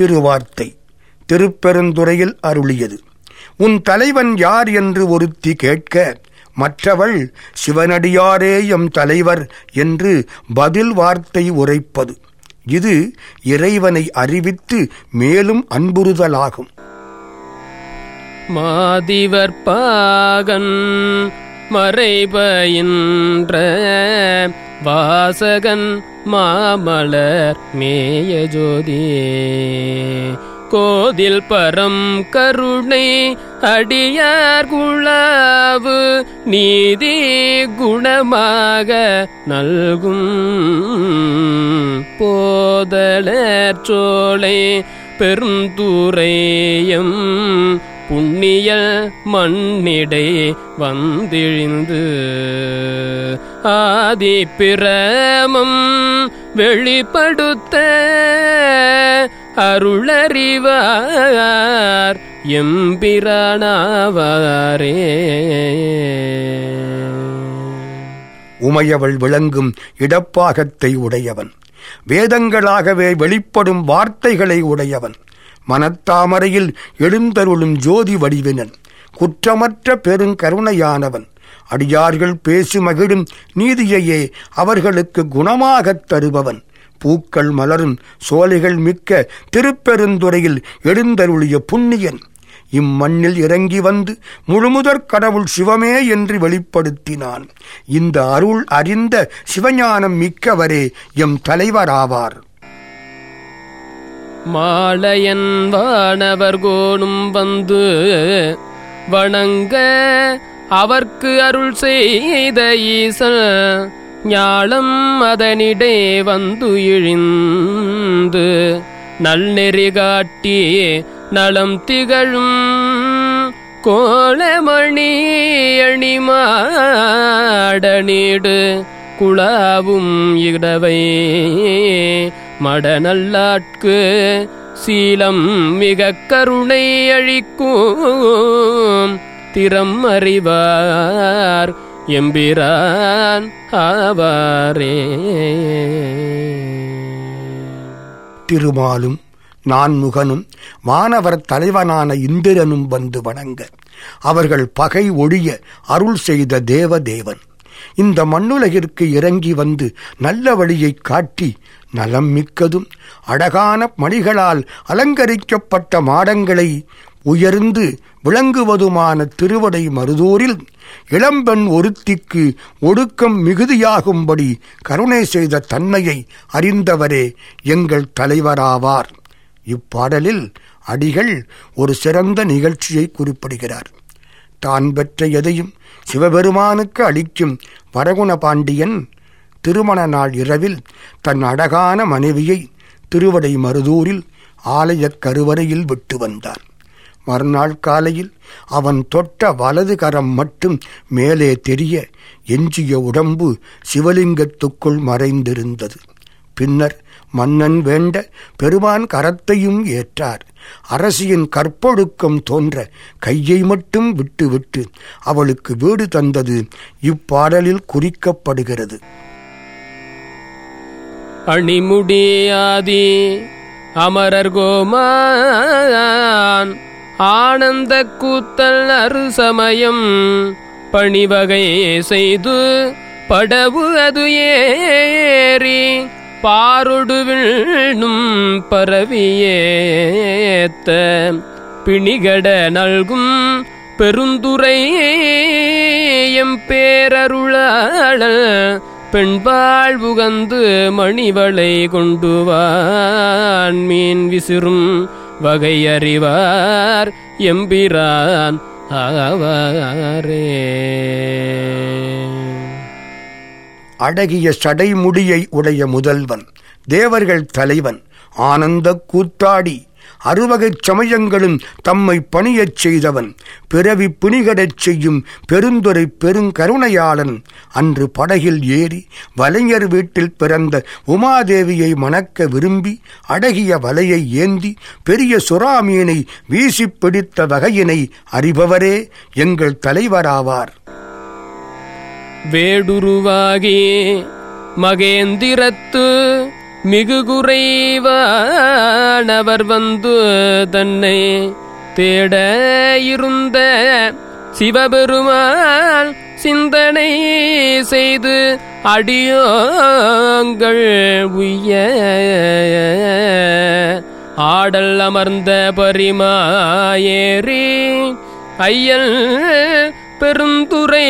திருவார்த்தை திருப்பெருந்துறையில் அருளியது. உன் தலைவன் யார் என்று ஒருத்தி கேட்க மற்றவள் சிவனடியாரே எம் தலைவர் என்று பதில் வார்த்தை உரைப்பது. இது இறைவனை அறிவித்து மேலும் அன்புறுதலாகும். மாதிவர் பாகன் மறைபயின்ற வாசகன் மாமலர் மேய ஜோதி கோதில் பரம் கருணை அடியார் குழாவு நீதி குணமாக நல்கும். போதலர் சோலை பெருந்துரையம் புண்ணிய மண்ணிடை வந்திழிந்து. ஆதி பிரமம் வெளிப்படுத்த அருளறிவார் எம்பிரானாவாரே. உமையவள் விளங்கும் இடப்பாகத்தை உடையவன். வேதங்களாகவே வெளிப்படும் வார்த்தைகளை உடையவன். மனத்தாமரையில் எழுந்தருளும் ஜோதி வடிவினன். குற்றமற்ற பெருங்கருணையானவன். அடியார்கள் பேசி மகிழும் நீதியையே அவர்களுக்கு குணமாகத் தருபவன். பூக்கள் மலரும் சோலைகள் மிக்க திருப்பெருந்துறையில் எழுந்தருளிய புண்ணியன். இம்மண்ணில் இறங்கி வந்து முழுமுதற் கடவுள் சிவமே என்று வெளிப்படுத்தினான். இந்த அருள் அறிந்த சிவஞானம் மிக்கவரே எம் தலைவராவார். மாலையன் வானவர் கோணும் வந்து வணங்க அவர்க்கு அருள் செய்த ஈசன் ஞாலம் அதனிடே வந்து இழிந்து நல்நெறி காட்டி நலம் திகழும் கோலமணி அணிமாடனீடு குழாவும் இடவை மடநல்லாட்கு சீலம் மிக கருணை அழிக்கும் திறம் அறிவார். எம்பிரான் ஆவாரே. திருமாலும் நான்முகனும் வானவர் தலைவனான இந்திரனும் வந்து வணங்க. அவர்கள் பகை ஒழிய அருள் செய்த தேவதேவன். இந்த மண்ணுலகிற்கு இறங்கி வந்து நல்ல வழியைக் காட்டி நலம் மிக்கதும் அழகான மணிகளால் அலங்கரிக்கப்பட்ட மாடங்களை உயர்ந்து விளங்குவதுமான திருவடை மருதூரில் இளம்பெண் ஒருத்திக்கு ஒடுக்கம் மிகுதியாகும்படி கருணை செய்த தன்மையை அறிந்தவரே எங்கள் தலைவராவார். இப்பாடலில் அடிகள் ஒரு சிறந்த நிகழ்ச்சியை குறிப்பிடுகிறார். தான் பெற்ற எதையும் சிவபெருமானுக்கு அளிக்கும் வரகுண பாண்டியன் திருமண நாள் இரவில் தன் அழகான மனைவியை திருவடை மருதூரில் ஆலயக் கருவறையில் விட்டு வந்தான் மறுநாள் காலையில் அவன் தொட்ட வலது கரம் மட்டும் மேலே தெரிய எஞ்சிய உடம்பு சிவலிங்கத்துக்குள் மறைந்திருந்தது. பின்னர் மன்னன் வேண்ட பெருமான் கரத்தையும் ஏற்றார். அரசியின் கற்பொழுக்கம் தோன்ற கையை மட்டும் விட்டுவிட்டு அவளுக்கு வீடு தந்தது இப்பாடலில் குறிக்கப்படுகிறது. அணிமுடியாதி அமரர் கோமான் ஆனந்த கூத்தல் அருசமயம் பணிவகை செய்து படவு அது ஏறி பாரொடு பரவியேத்த பிணிகட நல்கும் பெருந்துரை எம் பேரருளாளல் பெண்பாள் புகந்து மணிவளை கொண்டுவான் மீன் விசிறும் வகையறிவார் எம்பிரான் ஆவாரே. அடகிய சடைமுடியை உடைய முதல்வன் தேவர்கள் தலைவன் ஆனந்த கூத்தாடி அறுவகைச் சமயங்களும் தம்மை பணியச் செய்தவன். பிறவி பிணிகடச் செய்யும் பெருந்துரை பெருங்கருணையாளன். அன்று படகில் ஏறி வலைஞர் வீட்டில் பிறந்த உமாதேவியை மணக்க விரும்பி அடகிய வலையை ஏந்தி பெரிய சுறாமீனை வீசிப் பிடித்த வகையினை அறிபவரே எங்கள் தலைவராவார். வேடுருவாகி மகேந்திரத்து மிகு குறைவானவர் வந்து தன்னை தேட இருந்த சிவபெருமான் சிந்தனை செய்து அடியோங்கள் உய்ய ஆடல் அமர்ந்த பரிமாயேறி ஐயல் பெருந்துரை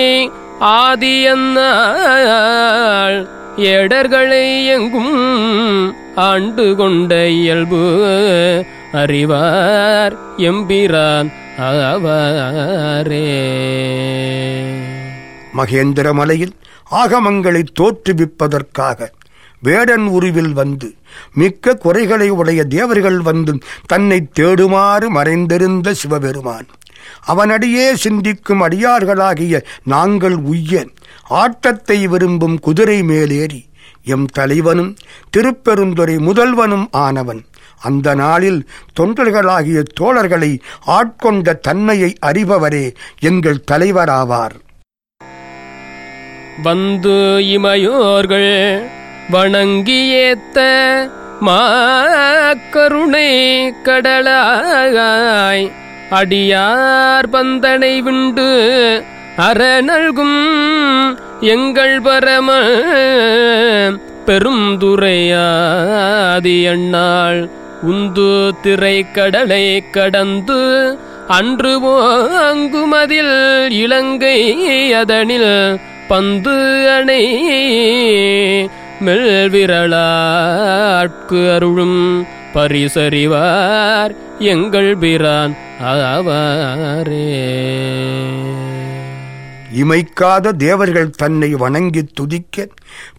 ஆதியன்னாள் ஏடர்களை எங்கும் ஆண்டு கொண்ட இயல்பு அறிவார் எம்பிரான் அவரே மகேந்திர மலையில் ஆகமங்களை தோற்றுவிப்பதற்காக வேடன் உருவில் வந்து மிக்க குறைகளை உடைய தேவர்கள் வந்து தன்னை தேடுமாறு மறைந்திருந்த சிவபெருமான். அவனடியே சிந்திக்கும் அடியார்களாகிய நாங்கள் உய்ய ஆட்டத்தை விரும்பும் குதிரை மேலேறி எம் தலைவனும் திருப்பெருந்துறை முதல்வனும் ஆனவன். அந்த நாளில் தொண்டர்களாகிய தோழர்களை ஆட்கொண்ட தன்மையை அறிபவரே எங்கள் தலைவராவார். வந்து இமையோர்கள் வணங்கியேத்த மாக்கருணை கடலாய் அடியார் பந்தனை விண்டு அறநல்கும் எங்கள் பரம பெருந்துரையாதி அண்ணாள். உந்து திரை கடலை கடந்து அன்று ஓங்குமதில் இலங்கை அதனில் பந்து அணை மெல்விரளாட்கு அருளும் பரிசறிவார் எங்கள் பிரான் ஆவாரே. இமைக்காத தேவர்கள் தன்னை வணங்கித் துதிக்க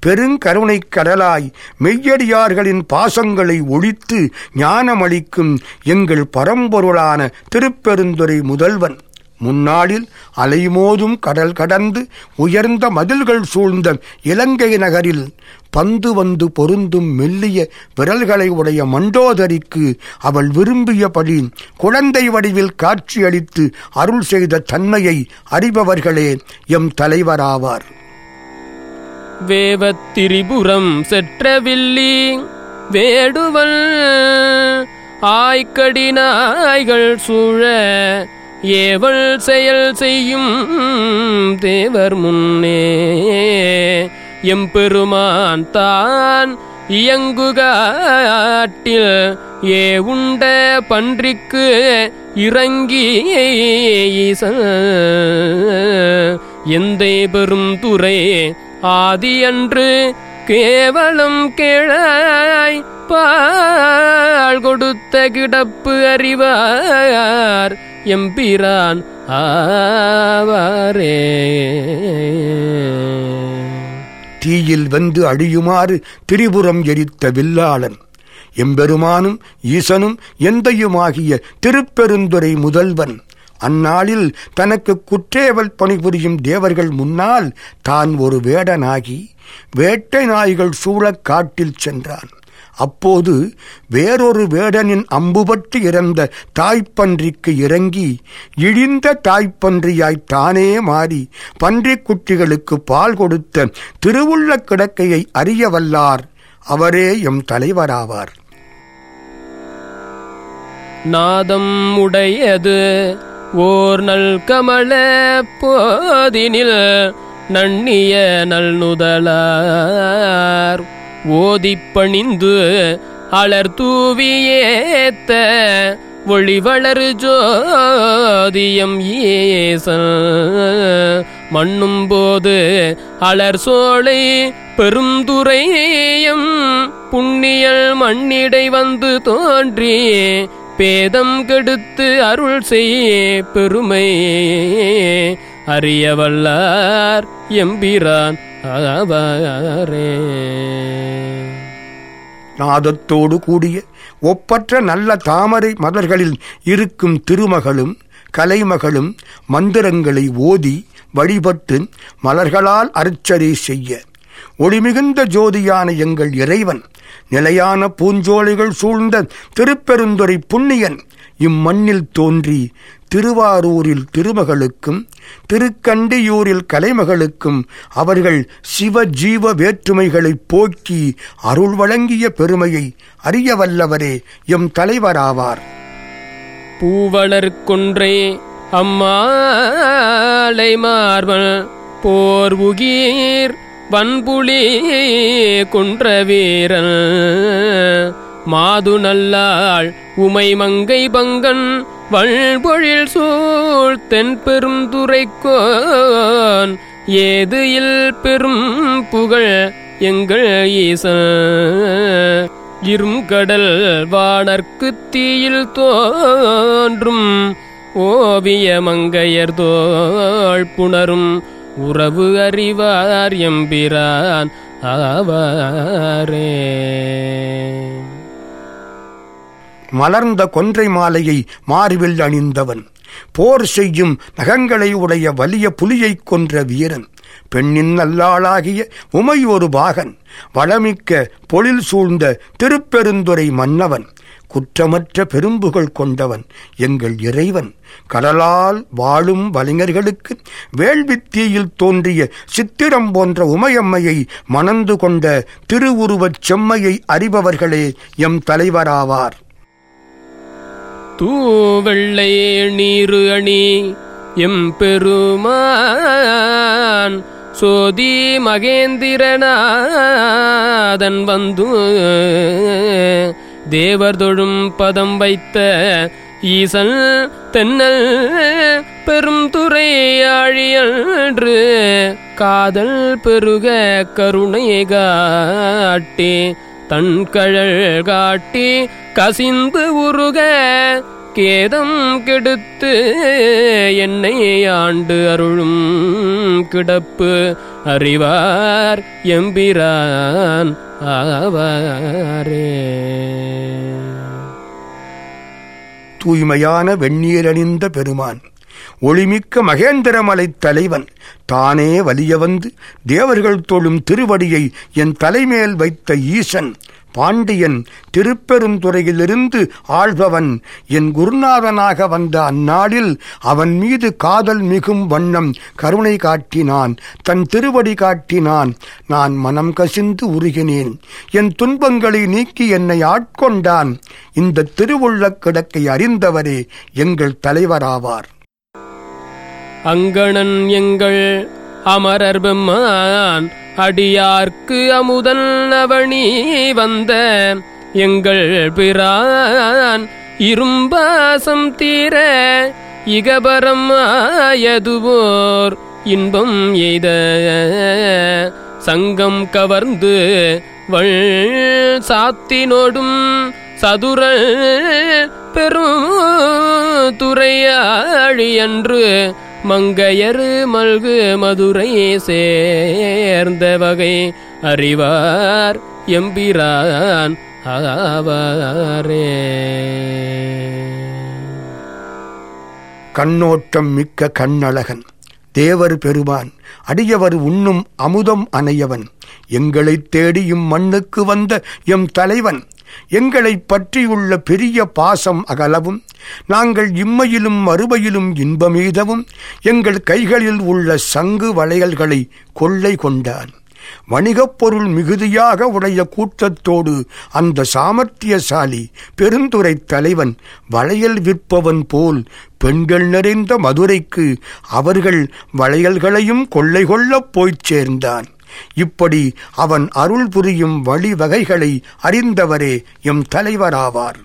பெருங்கருணைக் கடலாய் மெய்யடியார்களின் பாசங்களை ஒழித்து ஞானமளிக்கும் எங்கள் பரம்பொருளான திருப்பெருந்துறை முதல்வன். முன்னாளில் அலைமோதும் கடல் கடந்து உயர்ந்த மதில்கள் சூழ்ந்த இலங்கை நகரில் பந்து வந்து பொருந்தும் மெல்லிய விரல்களை உடைய மண்டோதரிக்கு அவள் விரும்பியபடி குழந்தை வடிவில் காட்சியளித்து அருள் செய்த தன்மையை அறிபவர்களே எம் தலைவராவார். வேவத்திரிபுரம் செற்றவில்லி வேடுவல் ஆய்க்கடி நாய்கள் சூழ ஏவள் செயல் செய்யும் தேவர் முன்னே. எம்பெருமான் தான் இயங்குகாட்டில் ஏ உண்ட பன்றிக்கு இறங்கி எந்தை பெரும் துறை ஆதியன்று கேவலம் கேழாய் பால் கொடுத்த கிடப்பு அறிவார். எம்பிரான் ஆவாரே. தீயில் வந்து அழியுமாறு திரிபுரம் எரித்த வில்லாளன் எம்பெருமானும் ஈசனும் எந்தையுமாகிய திருப்பெருந்துறை முதல்வன். அந்நாளில் தனக்கு குற்றேவல் பணிபுரியும் தேவர்கள் முன்னால் தான் ஒரு வேடனாகி வேட்டை நாய்கள் சூழக் காட்டில் சென்றான். அப்போது வேறொரு வேடனின் அம்புபட்டு இறந்த தாய்ப்பன்றிக்கு இறங்கி இழிந்த தாய்ப்பன்றியாய் தானே மாறி பன்றிக் குட்டிகளுக்கு பால் கொடுத்த திருவுள்ள கிடக்கையை அறிய வல்லார். அவரே எம் தலைவராவார். நாதம் உடையது ஓர் நல் கமல போதினில் நன்னிய நல் நுதலார். ஓதிப்பணிந்து அலர் தூவியேத்த ஒளிவளரு ஜோதியம் ஈசன் மண்ணும் போது அலர் சோலை பெருந்துரையம் புண்ணியல் மண்ணிடை வந்து தோன்றி பேதம் கெடுத்து அருள் செய் பெருமை. அறியவல்லார் எம்பிரான் நாதத்தோடு கூடிய ஒப்பற்ற நல்ல தாமரை மலர்களில் இருக்கும் திருமகளும் கலைமகளும் மந்திரங்களை ஓதி வழிபட்டு மலர்களால் அர்ச்சனை செய்ய. ஒளிமிகுந்த ஜோதியான எங்கள் இறைவன் நிலையான பூஞ்சோலைகள் சூழ்ந்த திருப்பெருந்துறை புண்ணியன் இம்மண்ணில் தோன்றி திருவாரூரில் திருமகளுக்கும் திருக்கண்டியூரில் கலைமகளுக்கும் அவர்கள் சிவ ஜீவ வேற்றுமைகளைப் போக்கி அருள் வழங்கிய பெருமையை அறிய வல்லவரே எம் தலைவராவார். பூவளர்குன்றே அம்மாலை மார்வல் போர் உகீர் வன்புலி குன்ற வீரன். மாது நல்லாள் உமை மங்கை பங்கன் வள்பொழில் சூழ் தென் துறைக்கோன் ஏது இல் பெரும் புகழ் எங்கள் ஈசன். இரும் கடல் வானர்க்கு தீயில் தோன்றும் ஓவிய மங்கையர் தோள் புணரும் உறவு அறிவார் எம்பிரான் ஆவாரே. மலர்ந்த கொன்றை மாலையை மார்பில் அணிந்தவன். போர் செய்யும் நகங்களை உடைய வலிய புலியைக் கொன்ற வீரன். பெண்ணின் நல்லாளாகிய உமை ஒரு பாகன். வளமிக்க பொழில் சூழ்ந்த திருப்பெருந்துறை மன்னவன். குற்றமற்ற பெரும்புகள் கொண்டவன் எங்கள் இறைவன். கடலால் வாழும் வலைஞர்களுக்கு வேள்வித்தீயில் தோன்றிய சித்திரம் போன்ற உமையம்மையை மணந்து கொண்ட திருவுருவச் செம்மையை அறிபவர்களே எம் தலைவராவார். தூவெள்ளை நீரு அணி எம்பெருமான் சோதி மகேந்திரநாதன் வந்து தேவர் தொழும் பதம் வைத்த ஈசன் தென்னல் பெரும் துறையாழியன்று காதல் பெருக கருணை காட்டி தன் கழல் காட்டி கசிந்து உருக கேதம் கெடுத்து என்னை ஆண்டு அருளும் கிடப்பு அறிவார் எம்பிரான் ஆவாரே. தூய்மையான வெந்நீரணிந்த பெருமான். ஒளிமிக்க மகேந்திரமலைத் தலைவன். தானே வலிய வந்து தேவர்கள் தொழும் திருவடியை என் தலைமேல் வைத்த ஈசன். பாண்டியன் திருப்பெருந்துறையிலிருந்து ஆள்பவன். என் குருநாதனாக வந்த அந்நாளில் அவன் மீது காதல் மிகும் வண்ணம் கருணை காட்டினான். தன் திருவடி காட்டினான். நான் மனம் கசிந்து உருகினேன். என் துன்பங்களை நீக்கி என்னை ஆட்கொண்டான். இந்த திருவுள்ளக் கிடக்கை அறிந்தவரே எங்கள் தலைவராவார். அங்கணன் எங்கள் அமரர் பெம்மான் அடியார்க்கு அமுதன் அவணி வந்த எங்கள் பிரான். இரும்பாசம் தீர இகபரம் ஆயதுவோர் இன்பம் எய்த சங்கம் கவர்ந்து வள் சாத்தினோடும் சதுரல் பெரும் துறையாழி அன்று மங்கையரு மல்கு மதுரை சேர்ந்த வகை அறிவார் எம்பிரான் ஆவாரே. கண்ணோட்டம் மிக்க கண்ணழகன் தேவர் பெருமான் அடியவர் உண்ணும் அமுதம் அணையவன் எங்களைத் தேடியும் மண்ணுக்கு வந்த எம் தலைவன் எங்களைப் பற்றியுள்ள பெரிய பாசம் அகலவும் நாங்கள் இம்மையிலும் மறுமையிலும் இன்பமீதவும் எங்கள் கைகளில் உள்ள சங்கு வளையல்களை கொள்ளை கொண்டான். வணிகப் பொருள் மிகுதியாக உடைய கூட்டத்தோடு அந்த சாமர்த்தியசாலி பெருந்துறை தலைவன் வளையல் விற்பவன் போல் பெண்கள் நிறைந்த மதுரைக்கு அவர்கள் வளையல்களையும் கொள்ளை கொள்ளப் போய்ச் சேர்ந்தான். இப்படி அவன் அருள் புரியும் வழிவகைகளை அறிந்தவரே எம் தலைவராவார்.